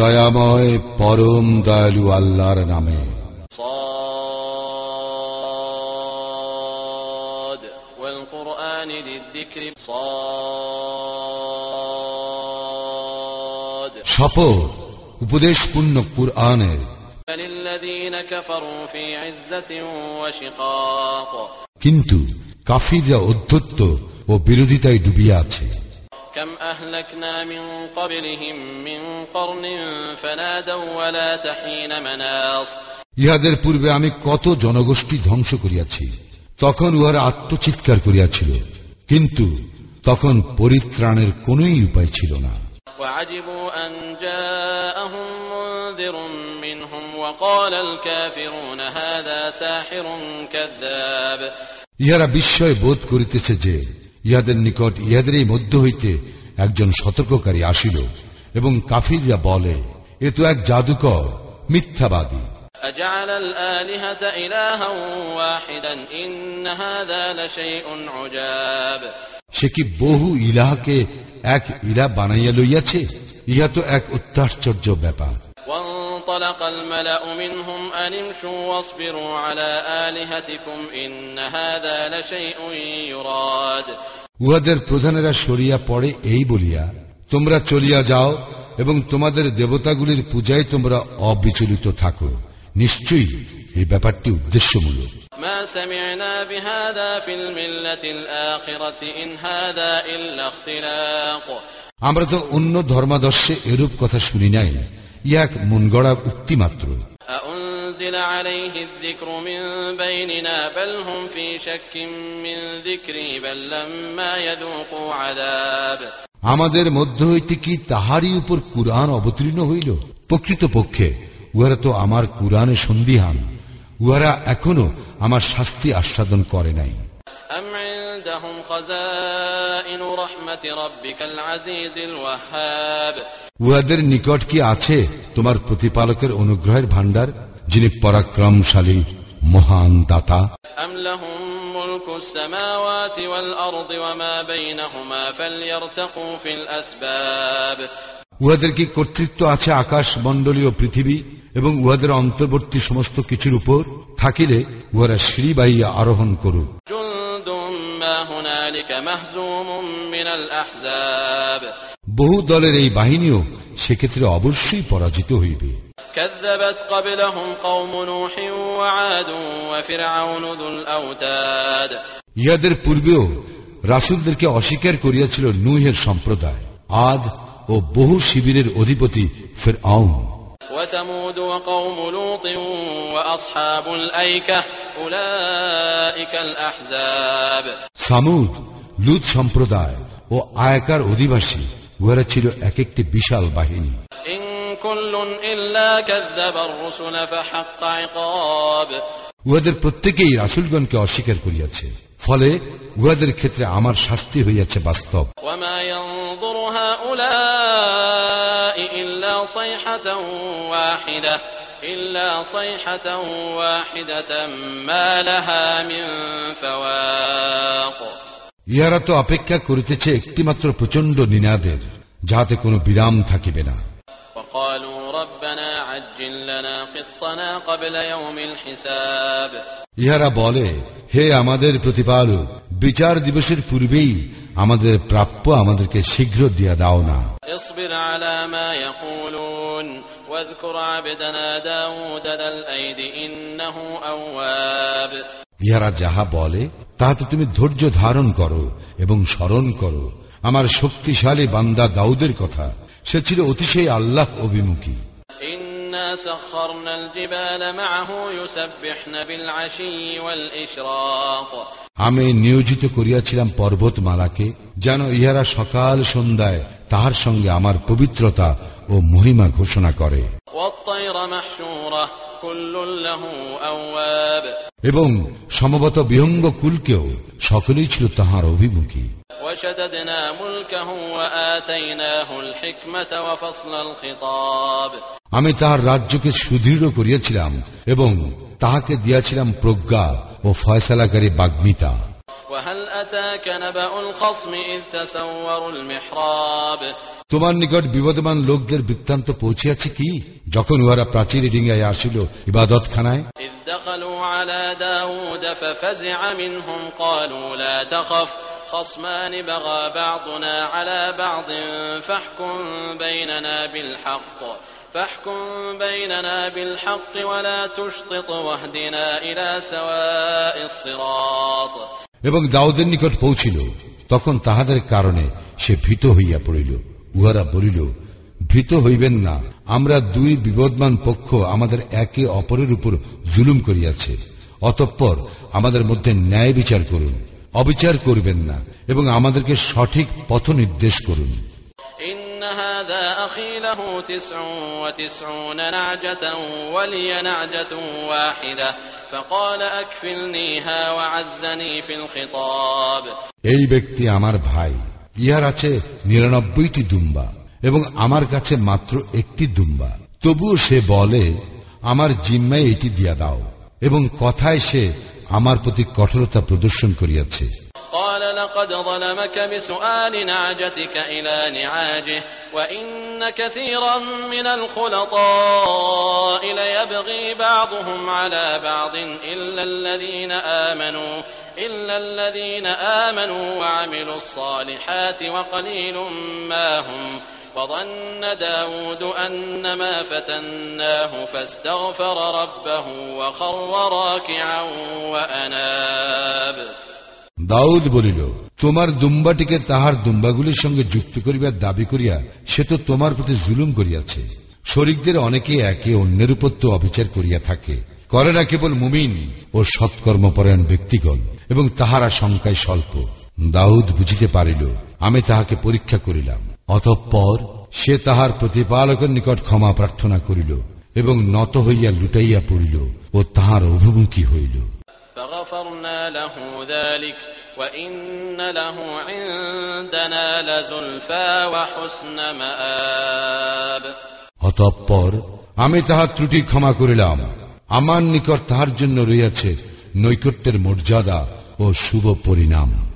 দয়াময় পরম দয়ালু আল্লাহর নামে صاد والقرآن ذي الذكر صاد শপথ উপদেশপূর্ণ কুরআনের بل الذين كفروا في عزة وشقاق কিন্তু কাফিররা অধ্যত্ত ও বিরোধিতায় ডুবিয়া আছে كم أهلكنا من قبلهم من قرن فنادوا ولا تحين مناص ইহাদের পূর্বে আমি কত জনগোষ্ঠী ধ্বংস করিয়াছি তখন উহারা আত্মচিৎকার করিয়াছিল কিন্তু তখন পরিত্রাণের কোনই উপায় ছিল না وعجبوا أن جاءهم منذر منهم وقال الكافرون هذا ساحر كذاب ইহারা বিস্ময় বোধ করিতেছে যে ইহাদের নিকট ইহাদের এই মধ্য হইতে একজন সতর্ককারী আসিল এবং কাফিররা বলে এ তো এক জাদুকর মিথ্যাবাদী। সে কি বহু ইলাহাকে এক ইলা বানাইয়া লইয়াছে? ইহা তো এক অত্যাশ্চর্য ব্যাপার। وانطلق الملأ منهم أن امشوا واصبروا على آلهتكم إن هذا لشيء يراد উহাদের প্রধানেরা সরিয়া পড়ে এই বলিয়া তোমরা চলিয়া যাও এবং তোমাদের দেবতাগুলির পূজায় তোমরা অবিচলিত থাকো নিশ্চয়ই এই ব্যাপারটি উদ্দেশ্যমূলক ما سمعنا بهذا في الملة الآخرة إن هذا إلا اختلاق আমরা তো অন্য ধর্মাদর্শে এরূপ কথা শুনি নাই ইয়া মন গড়া উক্তি মাত্র আমাদের মধ্য হইতে কি তাহারই উপর কুরআন অবতীর্ণ হইল? প্রকৃতপক্ষে উহারা তো আমার কুরআনে সন্দিহান। উহারা এখনও আমার শাস্তি আস্বাদন করে নাই। عندهم خزائن رحمة ربك العزيز الوهاب উহাদের নিকট কি আছে তোমার প্রতিপালকের অনুগ্রহের ভাণ্ডার যিনি পরাক্রমশালী মহান দাতা أم لهم ملك السماوات والأرض وما بينهما فليرتقوا في الأسباب উহাদের কি কর্তৃত্ব আছে আকাশ মণ্ডলীয় পৃথিবী এবং উহাদের অন্তর্বর্তী সমস্ত কিছুর উপর থাকিলে উহারা সিঁড়ি বাইয়া আরোহণ করুক বহু দলের এই বাহিনীও সেক্ষেত্রে অবশ্যই পরাজিত হইবে كذبت قبلهم قوم نوح وعاد وفرعون ذو الأوتاد ইহাদের পূর্বেও রাসুলদেরকে অস্বীকার করিয়াছিল নুহের সম্প্রদায় আদ ও বহু শিবিরের অধিপতি ফের আউন وثمود وقوم لوط وأصحاب الأيكة أولئك الأحزاب সামুদ লুত সম্প্রদায় ও আয়কার অধিবাসী ওরা ছিল এক একটি বিশাল বাহিনী। উহাদের প্রত্যেকেই রাসুলগণকে অস্বীকার করিয়াছে। ফলে উহাদের ক্ষেত্রে আমার শাস্তি হইয়াছে বাস্তব। ইল্লা إلا صيحة واحدة إلا صيحة واحدة ما لها من فواق ইহারা তো অপেক্ষা করিতেছে একটিমাত্র প্রচন্ড নিনাদের যাহাতে কোনো বিরাম থাকিবে না وقالوا ربنا عجل لنا قطنا قبل يوم الحساب ইহারা বলে হে আমাদের প্রতিপালক বিচার দিবসের পূর্বেই আমাদের প্রাপ্য আমাদেরকে শীঘ্র দিয়া দাও না। ইহারা যাহা বলে তাহাতে তুমি ধৈর্য ধারণ করো এবং স্মরণ করো। আমার শক্তিশালী বান্দা দাউদের কথা সে ছিল অতিশয় আল্লাহ অভিমুখী। سخرنا الجبال معه يسبحن بالعشي والإشراق আমি নিয়োজিত করিয়াছিলাম পর্বতমালাকে যেন ইহারা সকাল সন্ধ্যায় তাহার সঙ্গে আমার পবিত্রতা ও মহিমা ঘোষণা করে والطير محشورة كل له أواب এবং সমবত বিহঙ্গ কুলকেও সকলেই ছিল তাহার অভিমুখী وشددنا ملكه وآتيناه الحكمة وفصل الخطاب আমি তাহার রাজ্যকে সুদৃঢ় করিয়াছিলাম এবং তাহাকে দিয়াছিলাম প্রজ্ঞা ও ফয়সালাকারী বাগ্মিতা وهل أتاك نبأ الخصم إذ تسوروا المحراب তোমার নিকট বিবদমান লোকদের বৃত্তান্ত পৌঁছিয়াছে কি যখন উহারা প্রাচীর ডিঙ্গায় আসিল ইবাদত খানায় إذ دخلوا على داود ففزع منهم قالوا لا تخف خصمان بغى بعضنا على بعض فاحكم بيننا بالحق فاحكم بيننا بالحق ولا تشطط واهدنا إلى سواء الصراط এবং দাউদের নিকট পৌঁছিল তখন তাহাদের কারণে সে ভীত হইয়া পড়িল উহারা বলিল ভীত হইবেন না আমরা দুই বিবদমান পক্ষ আমাদের একে অপরের উপর জুলুম করিয়াছে অতঃপর আমাদের মধ্যে ন্যায় বিচার করুন অবিচার করবেন না এবং আমাদেরকে সঠিক পথ নির্দেশ করুন এই ব্যক্তি আমার ভাই ইহার আছে নিরানব্বইটি দুম্বা এবং আমার কাছে মাত্র একটি দুম্বা। তবুও সে বলে আমার জিম্মায় এটি দিয়া দাও এবং কথায় সে আমার প্রতি কঠোরতা প্রদর্শন করিয়াছে قال لقد ظلمك بسؤال نعجتك إلى نعاجه وإن كثيرا من الخلطاء ليبغي بعضهم على بعض إلا الذين آمنوا إلا الذين آمنوا وعملوا الصالحات وقليل ما هم وظن داود أنما فتناه فاستغفر ربه وخر راكعا وأناب দাউদ বলিল তোমার দুম্বাটিকে তাহার দুম্বাগুলির সঙ্গে যুক্ত করিবার দাবি করিয়া সে তো তোমার প্রতি জুলুম করিয়াছে শরিকদের অনেকে একে অন্যের উপর তো অবিচার করিয়া থাকে করে না কেবল মুমিন ও সৎকর্মপরায়ণ ব্যক্তিগণ এবং তাহারা সংখ্যায় স্বল্প দাউদ বুঝিতে পারিল আমি তাহাকে পরীক্ষা করিলাম অতঃপর সে তাহার প্রতিপালকের নিকট ক্ষমা প্রার্থনা করিল এবং নত হইয়া লুটাইয়া পড়িল ও তাহার অভিমুখী হইল। অতঃপর আমি তাহার ত্রুটি ক্ষমা করিলাম। আমার নিকট তাহার জন্য রইয়াছে নৈকট্যের মর্যাদা ও শুভ পরিণাম।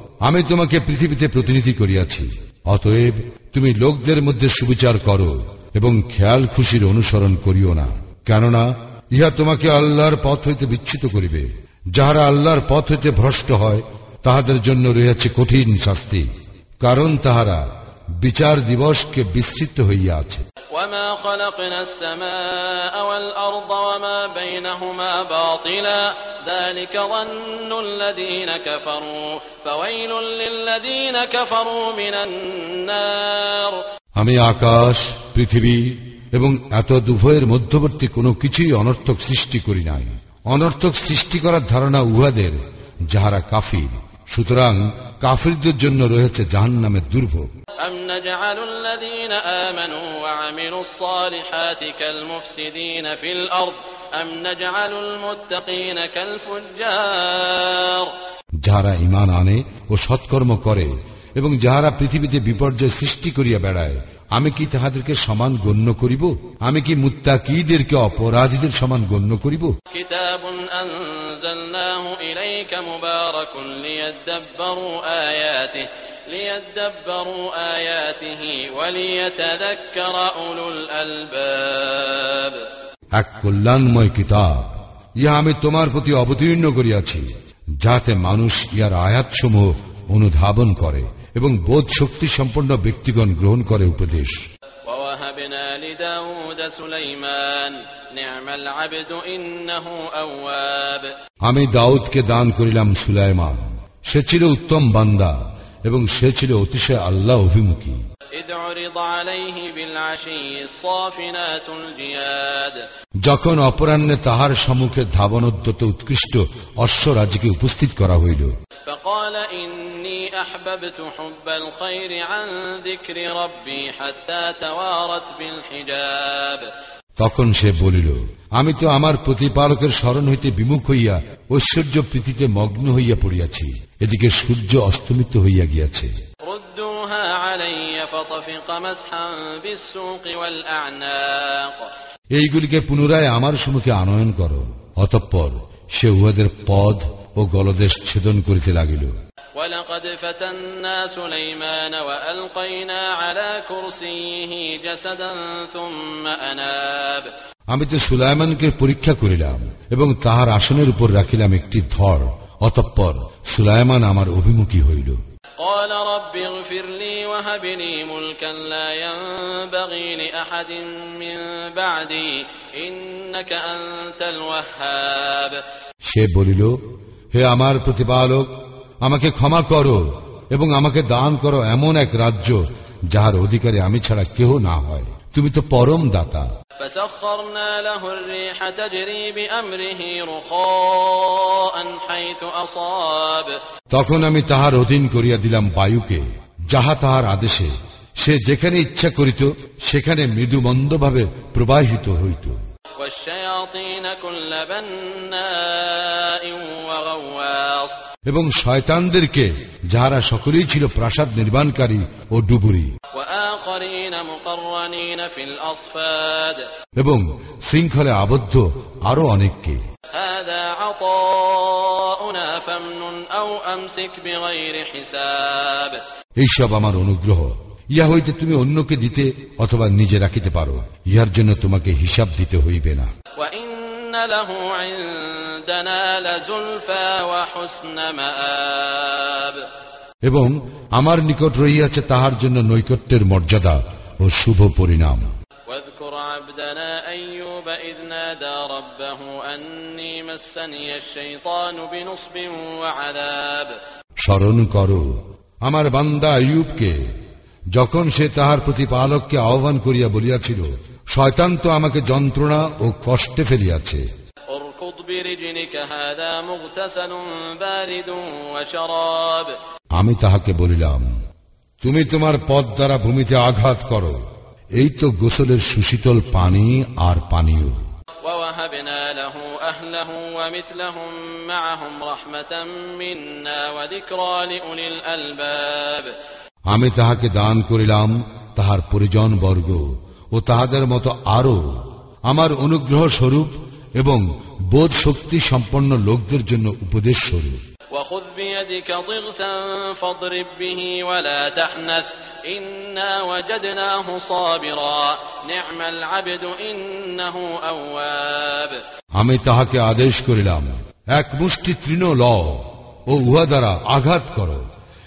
আমি তোমাকে পৃথিবীতে প্রতিনিধি করিয়াছি। অতএব তুমি লোকদের মধ্যে সুবিচার করো এবং খেয়াল খুশির অনুসরণ করিও না। কেননা ইহা তোমাকে আল্লাহর পথ হইতে বিচ্ছিত করিবে। যাহারা আল্লাহর পথ হইতে ভ্রষ্ট হয়, তাহাদের জন্য রয়েছে কঠিন শাস্তি। কারণ তাহারা বিচার দিবসকে বিস্তৃত হইয়া আছে। وما خلقنا السماء والأرض وما بينهما باطلا ذلك ظن الذين كفروا فويل للذين كفروا من النار আমি আকাশ পৃথিবী এবং এত দুভয়ের মধ্যবর্তী কোনো কিছুই অনর্থক সৃষ্টি করি নাই অনর্থক সৃষ্টি করার ধারণা উহাদের যাহারা কাফির সুতরাং কাফিরদের জন্য রয়েছে জাহান নামের দুর্ভোগ যাহারা ইমান আনে ও সৎকর্ম করে এবং যাহারা পৃথিবীতে বিপর্যয় সৃষ্টি করিয়া বেড়ায় আমি কি তাহাদেরকে সমান গণ্য করিব? আমি কি মুত্তাকিদেরকে অপরাধীদের সমান গণ্য করিব? এক কল্যাণময় কিতাব ইহা আমি তোমার প্রতি অবতীর্ণ করিয়াছি যাতে মানুষ ইয়ার আয়াতসমূহ অনুধাবন করে। এবং বোধ শক্তি সম্পন্ন ব্যক্তিগণ গ্রহণ করে উপদেশ। আমি দাউদকে দান করিলাম সুলাইমান। সে ছিল উত্তম বান্দা এবং সে ছিল অতিশয় আল্লাহ অভিমুখী। যখন অপরাহ্নে তাহার সম্মুখে ধাবনোদ্যত উৎকৃষ্ট অশ্বরাজিকে উপস্থিত করা হইল। তখন সে বলিল আমি তো আমার প্রতিপালকের স্মরণ হইতে বিমুখ হইয়া ঐশ্বর্য প্রীতিতে মগ্ন হইয়া পড়িয়াছি। এদিকে সূর্য অস্তমিত হইয়া গিয়াছে। এইগুলিকে পুনরায় আমার সম্মুখে আনয়ন করো অতঃপর সে উহাদের পদ ও গলদেশ ছেদন করিতে লাগিল ولقد فتنا سليمان وألقينا على كرسيه جسدا ثم أناب আমি তো সুলাইমানকে পরীক্ষা করিলাম এবং তাহার আসনের উপর রাখিলাম একটি ধর অতঃপর সুলাইমান আমার অভিমুখী হইল قال رب اغفر لي وهب لي ملكا لا ينبغي لأحد من بعدي إنك أنت الوهاب সে বলিল হে আমার প্রতিপালক আমাকে ক্ষমা করো এবং আমাকে দান করো এমন এক রাজ্য যাহার অধিকারী আমি ছাড়া কেহ না হয় তুমি তো পরম দাতা فسخرنا له الريح تجري بأمره رخاء حيث أصاب তখন আমি তাহার অধীন করিয়া দিলাম বায়ুকে যাহা তাহার আদেশে সে যেখানে ইচ্ছা করিত সেখানে মৃদুমন্দভাবে প্রবাহিত হইত والشياطين كل بناء وغواص এবং শয়তানদেরকে যারা সকলেই ছিল প্রাসাদ নির্মাণকারী ও ডুবুরি। এবং শৃঙ্খলে আবদ্ধ আরও অনেককে। এইসব আমার অনুগ্রহ। ইহা হইতে তুমি অন্যকে দিতে অথবা নিজে রাখিতে পারো ইহার জন্য তোমাকে হিসাব দিতে হইবে না وإن له عندنا لزلفى وحسن مآب এবং আমার নিকট রহিয়াছে তাহার জন্য নৈকট্যের মর্যাদা ও শুভ পরিণাম واذكر عبدنا أيوب إذ نادى ربه أني مسني الشيطان بنصب وعذاب স্মরণ করো আমার বান্দা আইয়ুবকে যখন সে তাহার প্রতিপালককে আহ্বান করিয়া বলিয়াছিল শয়তান তো আমাকে যন্ত্রণা ও কষ্টে ফেলিয়াছে اركض برجلك هذا مغتسل بارد وشراب আমি তাহাকে বলিলাম তুমি তোমার পথ দ্বারা ভূমিতে আঘাত করো এই তো গোসলের সুশীতল পানি আর পানীয় ووهبنا له أهله ومثلهم معهم رحمة منا وذكرى لأولي الألباب আমি তাহাকে দান করিলাম তাহার পরিজন বর্গ ও তাহাদের মতো আরও আমার অনুগ্রহ স্বরূপ এবং বোধ শক্তি সম্পন্ন লোকদের জন্য উপদেশ স্বরূপ। আমি তাহাকে আদেশ করিলাম এক মুষ্টি তৃণ ল ও উহা দ্বারা আঘাত করো।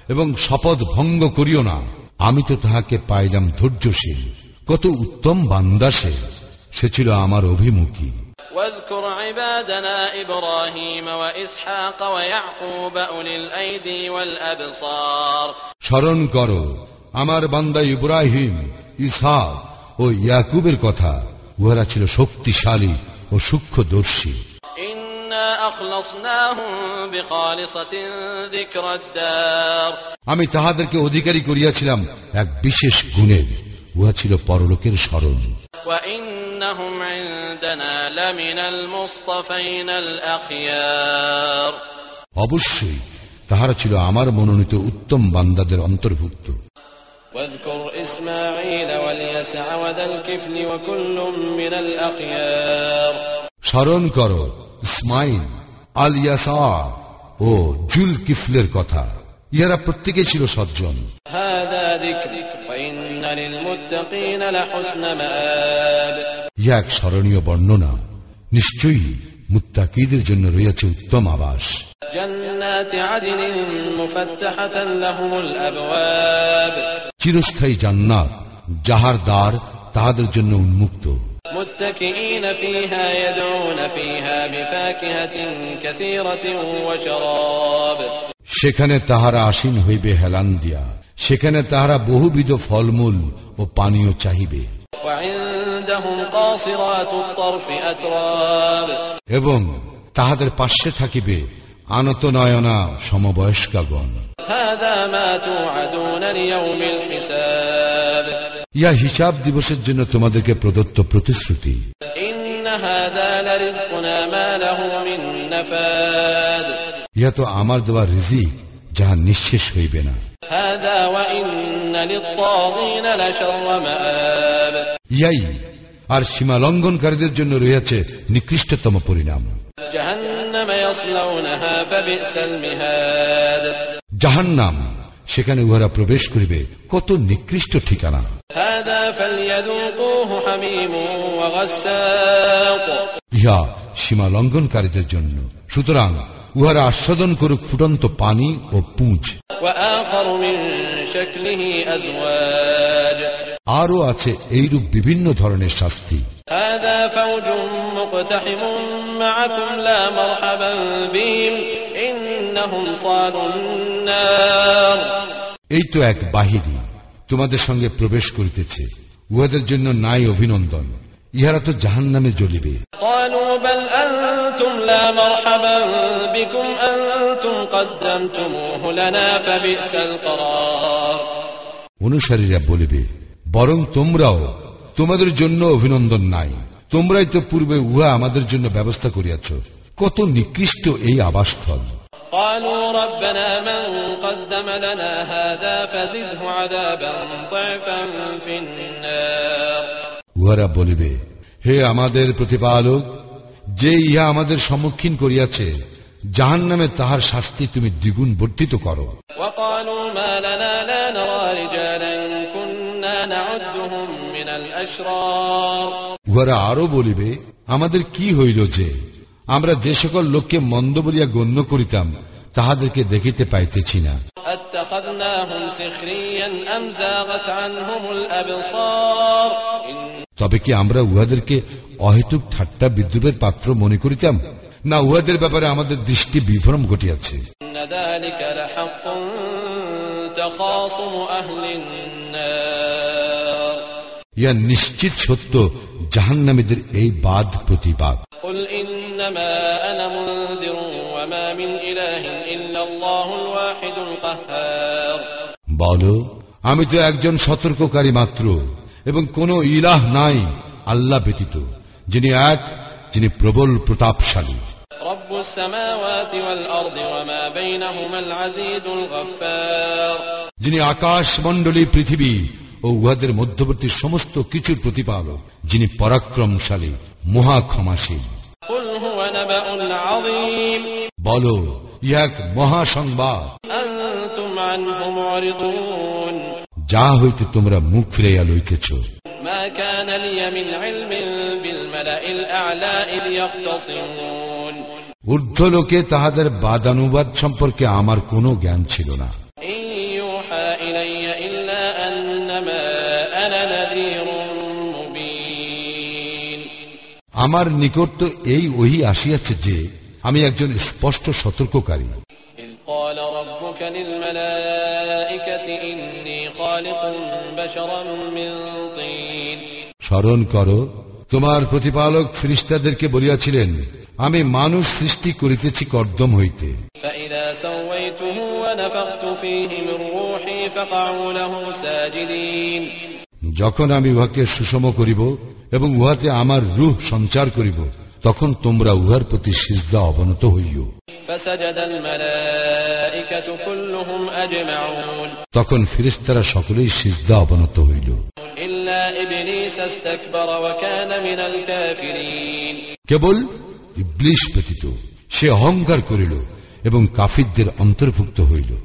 এবং শপথ ভঙ্গ করিও না আমি তো তাহাকে পাইলাম ধৈর্যশীল কত উত্তম বান্দা সে সে ছিল আমার অভিমুখী واذكر عبادنا إبراهيم وإسحاق ويعقوب أولي الأيدي والأبصار স্মরণ করো আমার বান্দা ইব্রাহিম ইসহাক ও ইয়াকুবের কথা উহারা ছিল শক্তিশালী ও সূক্ষ্মদর্শী আমি তাহাদেরকে অধিকারী করিয়াছিলাম এক বিশেষ গুণের উহা ছিল পরলোকের স্মরণ। অবশ্যই তাহারা ছিল আমার মনোনীত উত্তম বান্দাদের অন্তর্ভুক্ত। স্মরণ করো ইসমাইল আল ইয়াসার ও জুল কিফলের কথা। ইহারা প্রত্যেকে ছিল সজ্জন। ইয়া এক স্মরণীয় বর্ণনা। নিশ্চয়ই মুত্তাকিদের জন্য রয়েছে উত্তম আবাস। চিরস্থায়ী জান্নাত যাহার দ্বার তাহাদের জন্য উন্মুক্ত। متكئين فيها يدعون فيها بفاكهة كثيرة وشراب সেখানে তাহারা আসীন হইবে হেলান দিয়া সেখানে তাহারা বহুবিধ ফলমূল ও পানীয় চাহিবে وعندهم قاصرات الطرف أتراب এবং তাহাদের পার্শ্বে থাকিবে আনত নয়না সমবয়স্কাগণ ইয়া হিসাব দিবসের জন্য তোমাদেরকে প্রদত্ত প্রতিশ্রুতি। ইয়া তো আমার দেওয়া রিজি যাহা নিঃশেষ হইবে না। ইয়াই আর সীমা লঙ্ঘনকারীদের জন্য রয়েছে নিকৃষ্টতম পরিণাম। জাহান্নাম সেখানে উহারা প্রবেশ করিবে কত নিকৃষ্ট ঠিকানা। ইহা সীমা লঙ্ঘনকারীদের জন্য। সুতরাং উহারা আস্বাদন করুক ফুটন্ত পানি ও পুঁজ। আরও আছে এইরূপ বিভিন্ন ধরনের শাস্তি। ইন এই তো এক বাহিনী তোমাদের সঙ্গে প্রবেশ করিতেছে উহাদের জন্য নাই অভিনন্দন ইহারা তো জাহান নামে জ্বলিবে অনুসারীরা বলিবে বরং তোমরাও তোমাদের জন্য অভিনন্দন নাই তোমরাই তো পূর্বে উহা আমাদের জন্য ব্যবস্থা করিয়াছ কত নিকৃষ্ট এই আবাসস্থল। قالوا ربنا من قدم لنا هذا فزده عذابا ضعفا في النار উহারা বলিবে হে আমাদের প্রতিপালক যে ইহা আমাদের সম্মুখীন করিয়াছে জাহান নামে তাহার শাস্তি তুমি দ্বিগুণ বর্ধিত করো وقالوا ما لنا لا نرى رجالا كنا نعدهم من الأشرار উহারা আরো বলিবে আমাদের কি হইল যে আমরা যে সকল লোককে মন্দ বলিয়া গণ্য করিতাম তাহাদেরকে দেখিতে পাইতেছি না। তবে কি আমরা উহাদেরকে অহেতুক ঠাট্টা বিদ্রুপের পাত্র মনে করিতাম? না উহাদের ব্যাপারে আমাদের দৃষ্টি বিভ্রম ঘটিয়াছে। ইয়া নিশ্চিত সত্য জাহান নামীদের এই বাদ প্রতিবাদ। إنما أنا منذر وما من إله إلا الله الواحد القهار বলো আমি তো একজন সতর্ককারী মাত্র এবং কোন ইলাহ নাই আল্লাহ ব্যতীত যিনি এক যিনি প্রবল প্রতাপশালী رب السماوات والأرض وما بينهما العزيز الغفار যিনি আকাশ মণ্ডলী পৃথিবী ও উহাদের মধ্যবর্তী সমস্ত কিছুর প্রতিপালক যিনি পরাক্রমশালী মহা ক্ষমাশীল বলো এক মহাসংবাদ। যা হইতে তোমরা মুখ ফিরাইয়া লইতেছ। ঊর্ধ্ব লোকে তাহাদের বাদানুবাদ সম্পর্কে আমার কোনো জ্ঞান ছিল না। আমার নিকট তো এই ওহি আসিয়াছে যে আমি একজন স্পষ্ট সতর্ককারী إذ قال ربك للملائكة إني خالق بشرا من طين স্মরণ করো তোমার প্রতিপালক ফিরিস্তাদেরকে বলিয়াছিলেন আমি মানুষ সৃষ্টি করিতেছি কর্দম হইতে فإذا যখন আমি উহাকে সুষম করিব এবং উহাতে আমার রুহ সঞ্চার করিব, তখন তোমরা উহার প্রতি সিজদা অবনত হইও। তখন ফিরিস্তারা সকলেই সিজদা অবনত হইল। কেবল ইবলিশ ব্যতীত, সে অহংকার করিল এবং কাফিরদের অন্তর্ভুক্ত হইল।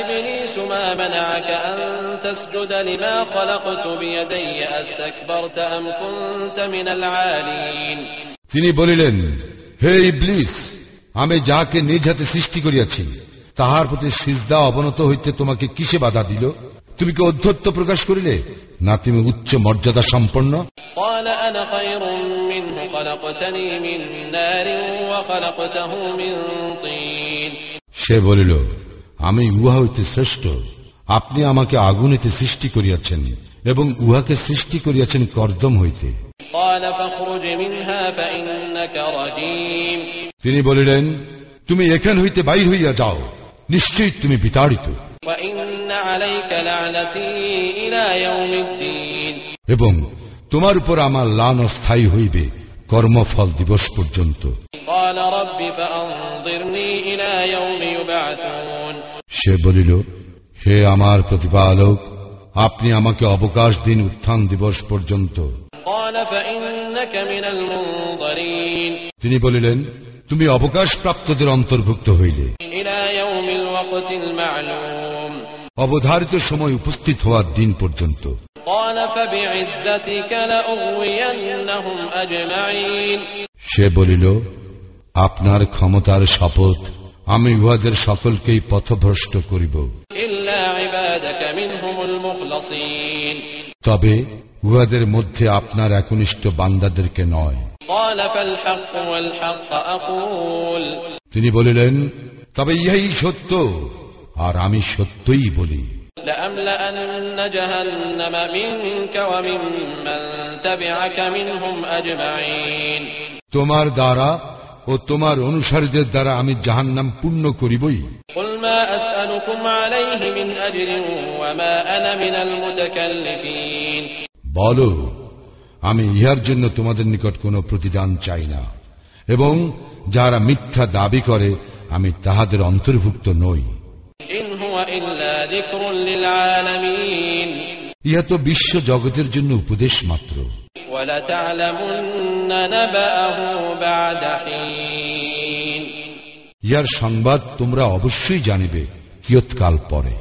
ইবলিস, মা মানাকা আন تسجد لما خلقت بيدي أستكبرت أم كنت من العالين তিনি বলিলেন হে ইবলিস আমি যাকে নিজ হাতে সৃষ্টি করিয়াছি তাহার প্রতি সিজদা অবনত হইতে তোমাকে কিসে বাধা দিল তুমি কি অধ্যত্ব প্রকাশ করিলে না তুমি উচ্চ মর্যাদা সম্পন্ন قال أنا خير منه خلقتني من نار وخلقته من طين সে বলিল আমি উহা হইতে শ্রেষ্ঠ আপনি আমাকে আগুনেতে সৃষ্টি করিয়াছেন এবং উহাকে সৃষ্টি করিয়াছেন কর্দম হইতে। তিনি বলিলেন তুমি এখান হইতে বাইর হইয়া যাও নিশ্চয়ই তুমি বিতাড়িত। এবং তোমার উপর আমার লান স্থায়ী হইবে কর্মফল দিবস পর্যন্ত। সে বলিল হে আমার প্রতিপালক আপনি আমাকে অবকাশ দিন উত্থান দিবস পর্যন্ত। তিনি বলিলেন তুমি অবকাশ প্রাপ্তদের অন্তর্ভুক্ত হইলে। অবধারিত সময় উপস্থিত হওয়ার দিন পর্যন্ত। সে বলিল আপনার ক্ষমতার শপথ আমি উহাদের সকলকেই পথভ্রষ্ট করিব। তবে উহাদের মধ্যে আপনার একনিষ্ঠ বান্দাদেরকে নয়। তিনি বলিলেন তবে ইহাই সত্য আর আমি সত্যই বলি। তোমার দ্বারা ও তোমার অনুসারীদের দ্বারা আমি জাহান নাম পূর্ণ করিবই। বলো আমি ইহার জন্য তোমাদের নিকট কোনো প্রতিদান চাই না এবং যারা মিথ্যা দাবি করে আমি তাহাদের অন্তর্ভুক্ত নই। ইন হুয়া ইল্লা যিকরুল লিল আলামিন। ইহা তো বিশ্ব জগতের জন্য উপদেশ মাত্র। ইয়ার সংবাদ তোমরা অবশ্যই জানিবে কিয়ৎকাল পরে।